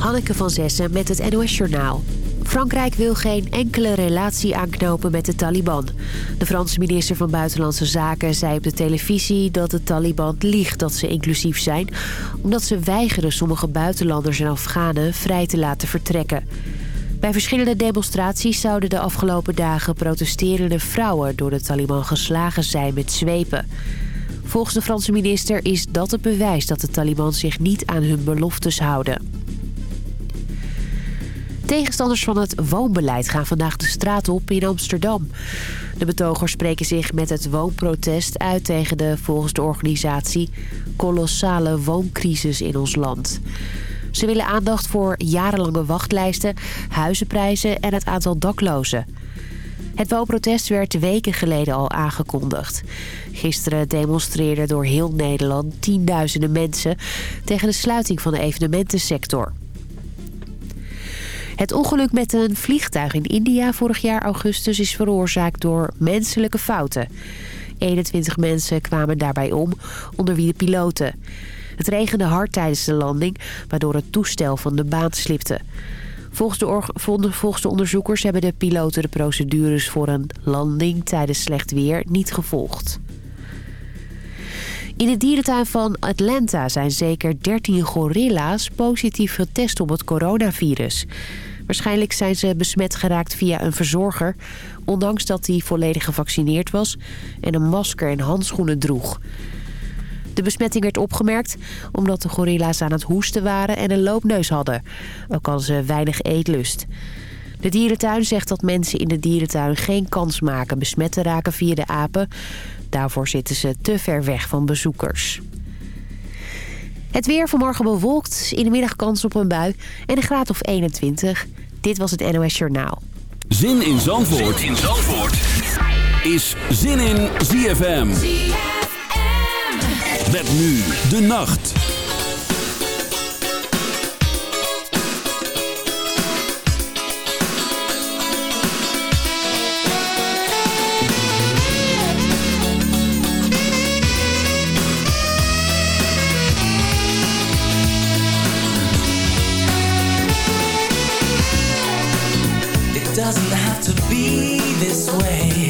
Hanneke van Zessen met het NOS Journaal. Frankrijk wil geen enkele relatie aanknopen met de Taliban. De Franse minister van Buitenlandse Zaken zei op de televisie dat de Taliban liegt dat ze inclusief zijn... omdat ze weigeren sommige buitenlanders en Afghanen vrij te laten vertrekken. Bij verschillende demonstraties zouden de afgelopen dagen protesterende vrouwen door de Taliban geslagen zijn met zwepen. Volgens de Franse minister is dat het bewijs dat de Taliban zich niet aan hun beloftes houden. Tegenstanders van het woonbeleid gaan vandaag de straat op in Amsterdam. De betogers spreken zich met het woonprotest uit tegen de, volgens de organisatie, kolossale wooncrisis in ons land. Ze willen aandacht voor jarenlange wachtlijsten, huizenprijzen en het aantal daklozen. Het woonprotest werd weken geleden al aangekondigd. Gisteren demonstreerden door heel Nederland tienduizenden mensen... tegen de sluiting van de evenementensector. Het ongeluk met een vliegtuig in India vorig jaar augustus is veroorzaakt door menselijke fouten. 21 mensen kwamen daarbij om, onder wie de piloten. Het regende hard tijdens de landing, waardoor het toestel van de baan slipte. Volgens de, volgens de onderzoekers hebben de piloten de procedures voor een landing tijdens slecht weer niet gevolgd. In de dierentuin van Atlanta zijn zeker 13 gorilla's positief getest op het coronavirus. Waarschijnlijk zijn ze besmet geraakt via een verzorger... ondanks dat hij volledig gevaccineerd was en een masker en handschoenen droeg. De besmetting werd opgemerkt omdat de gorilla's aan het hoesten waren en een loopneus hadden. Ook hadden ze weinig eetlust. De dierentuin zegt dat mensen in de dierentuin geen kans maken besmet te raken via de apen. Daarvoor zitten ze te ver weg van bezoekers. Het weer vanmorgen bewolkt, in de middag kans op een bui en een graad of 21. Dit was het NOS Journaal. Zin in Zandvoort, zin in Zandvoort. is Zin in ZFM. ZFM. Met nu de nacht. Doesn't have to be this way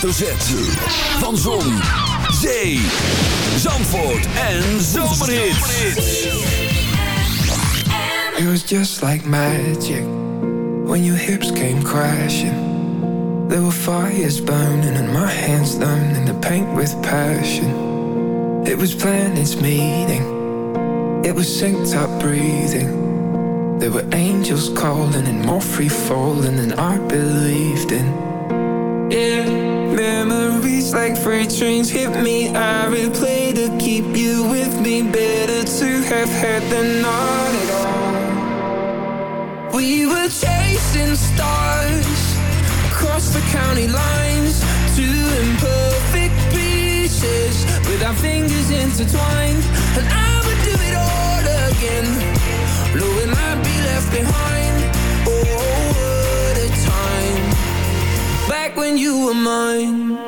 Van Zon, Zee, Zandvoort en Zomerhits. It was just like magic when your hips came crashing. There were fires burning and my hands learning to paint with passion. It was planets meeting. It was synced up breathing. There were angels calling and more free falling than I believed in. Yeah. Memories like freight trains hit me I replay to keep you with me. Better to have had than not at all. We were chasing stars Across the county lines Two imperfect pieces With our fingers intertwined. And I would do it all again Knowing I'd be left behind. Oh what a time. Back when you were mine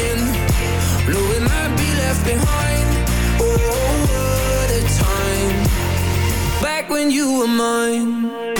skin. Know we might be left behind. Oh, what a time. Back when you were mine.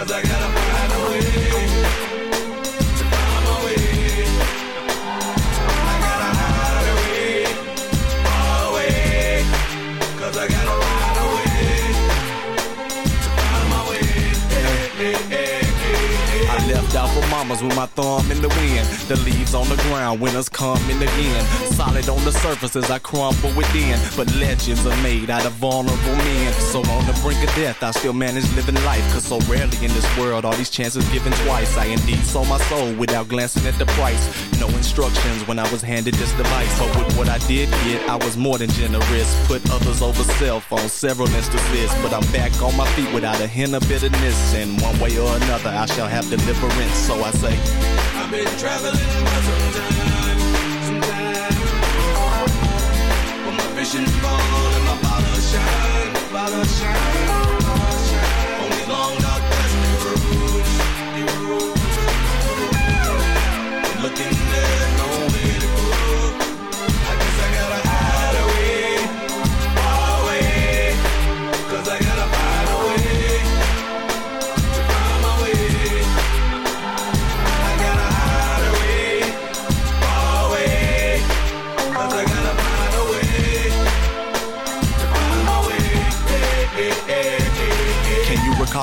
'Cause I gotta a with my thumb in the wind. The leaves on the ground, winners coming again. Solid on the surface as I crumble within. But legends are made out of vulnerable men. So on the brink of death, I still manage living life. Cause so rarely in this world are these chances given twice. I indeed sold my soul without glancing at the price. No instructions when I was handed this device. But with what I did get, I was more than generous. Put others over self on several instances. But I'm back on my feet without a hint of bitterness. And one way or another, I shall have deliverance. So I say, I've been traveling for some time, my vision bold and my shine, shine,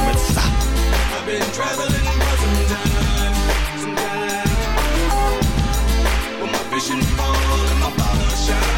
I've been traveling for some time, some time. But my vision bold and my shine,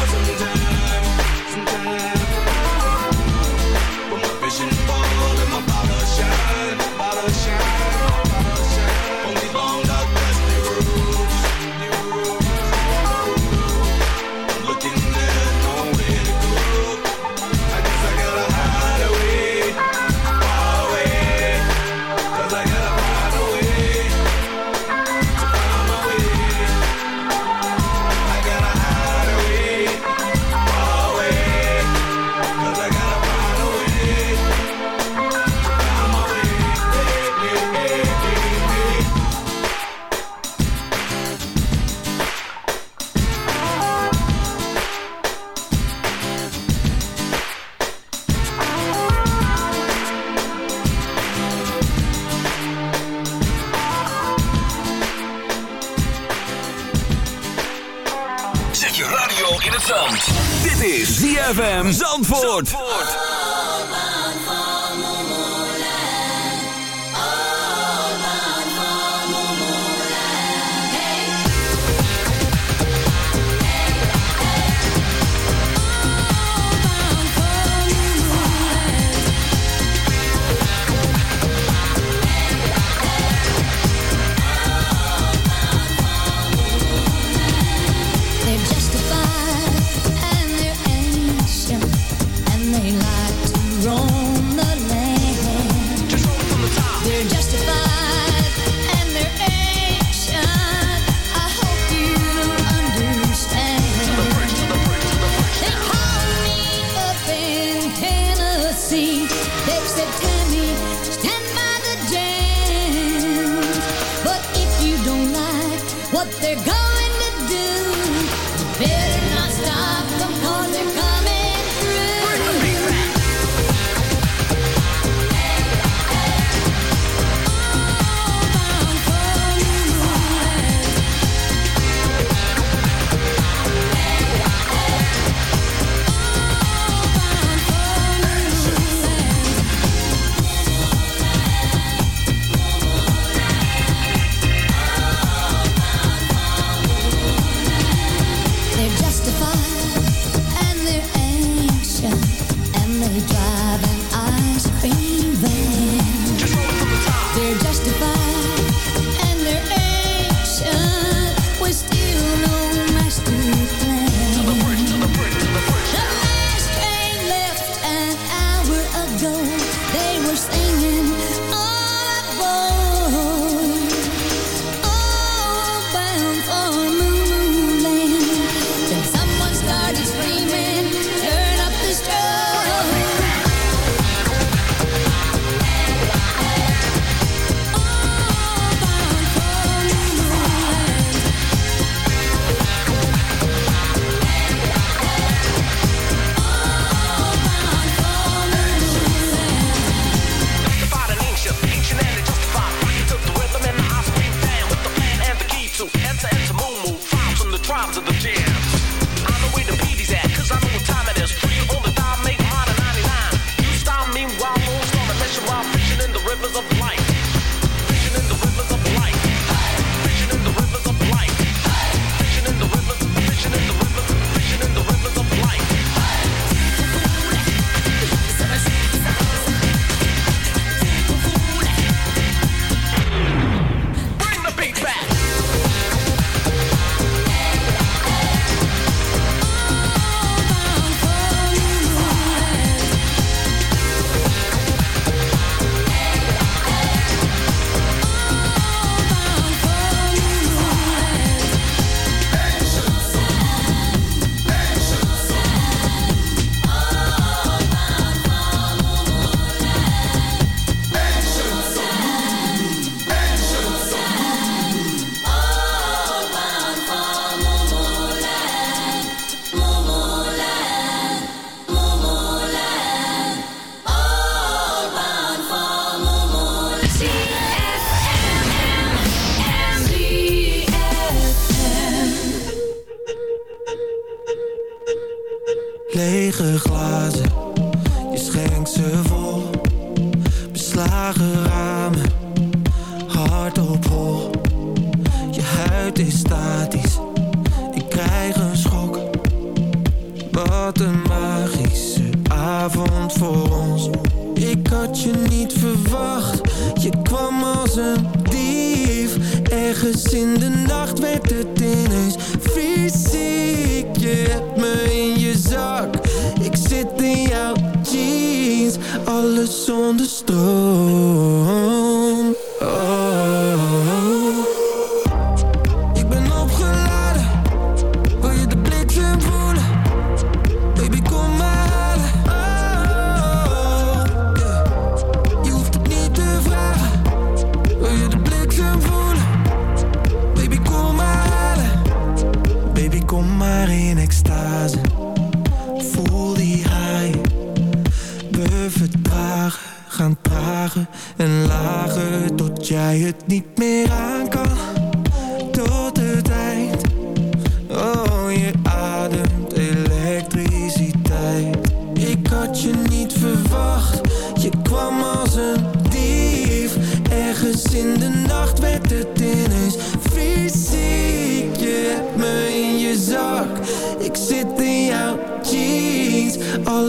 Zandvoort.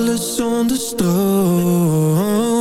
Alles zonder stroom.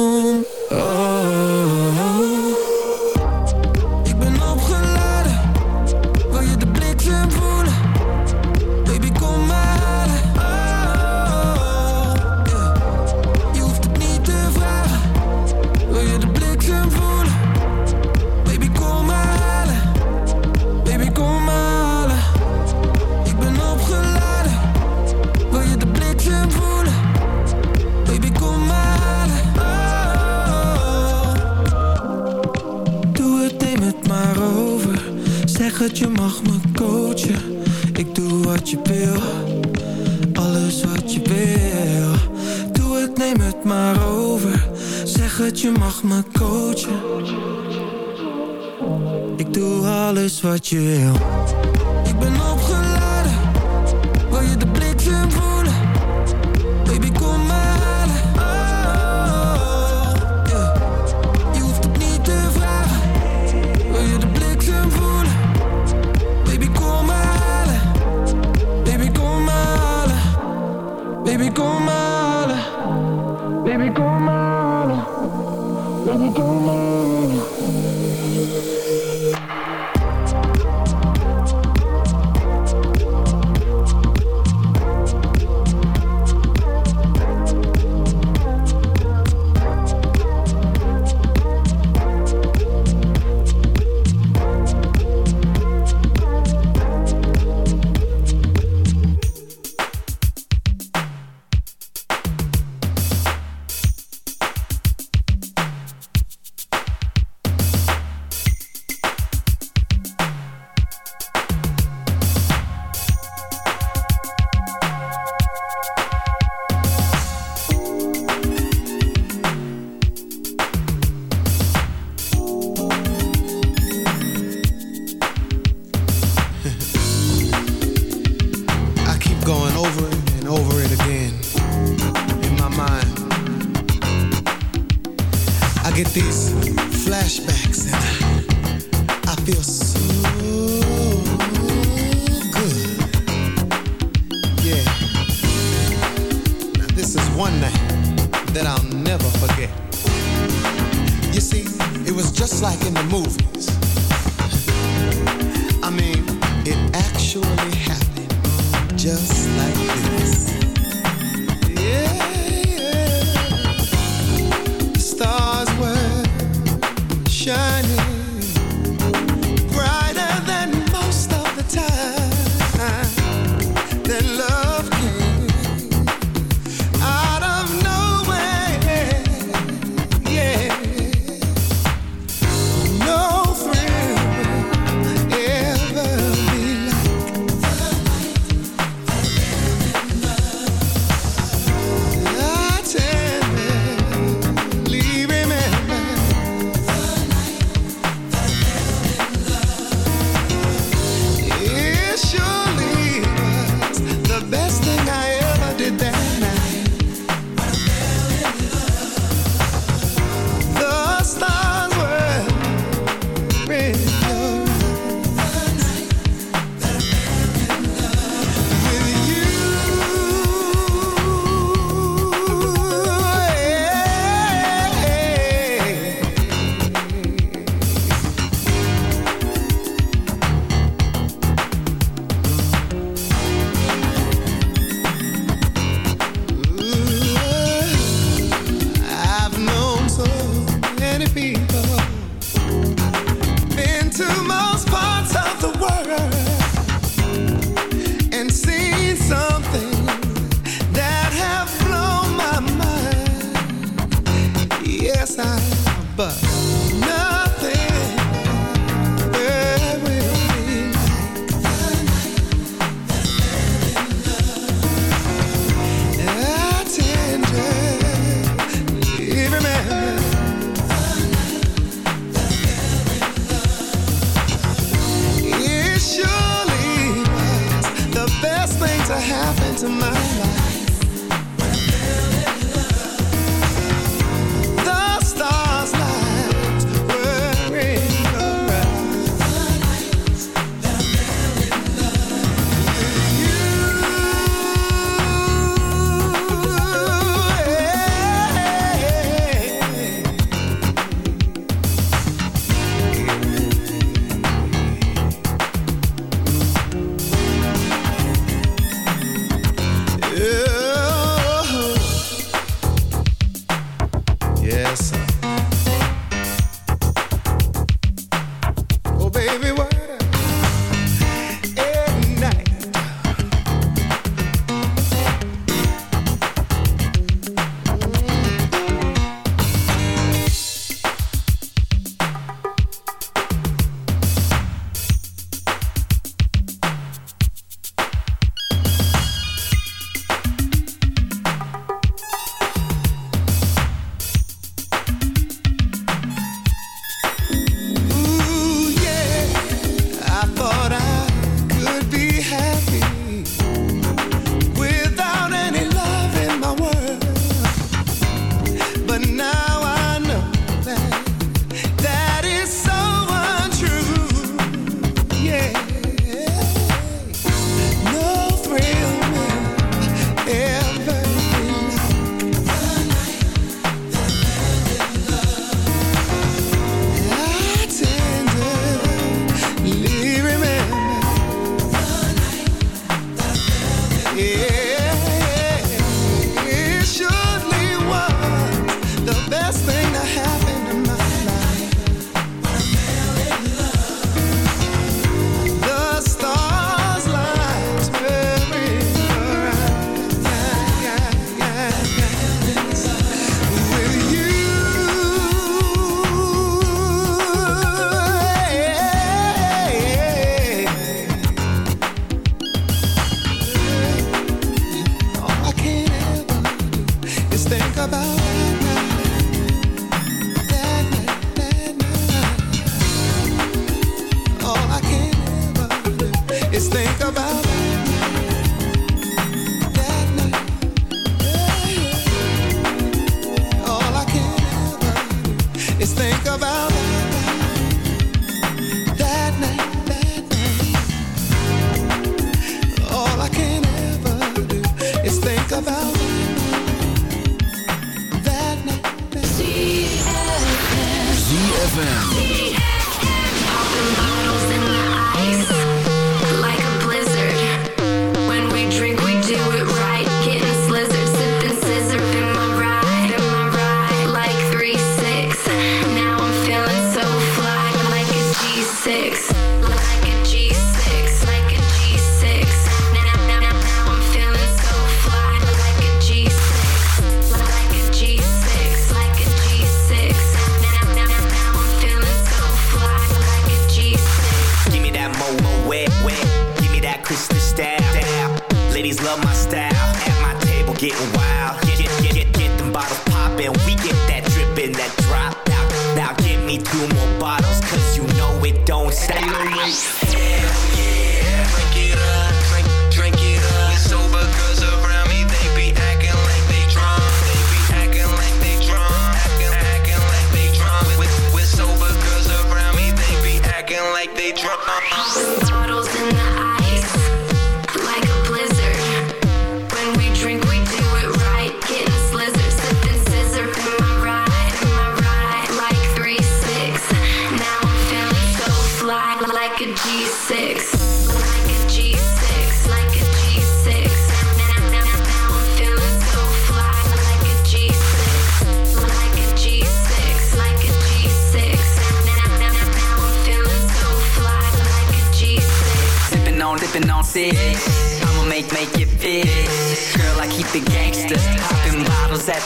about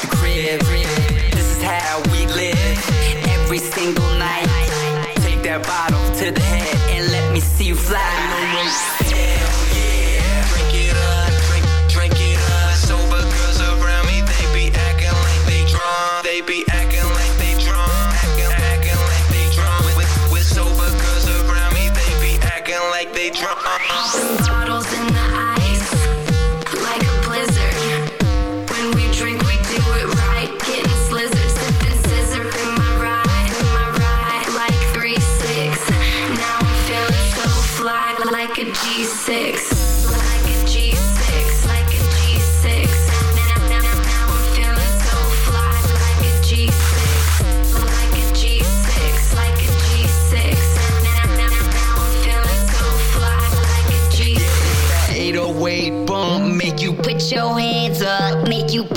the crib. This is how we live every single night. Take that bottle to the head and let me see you fly.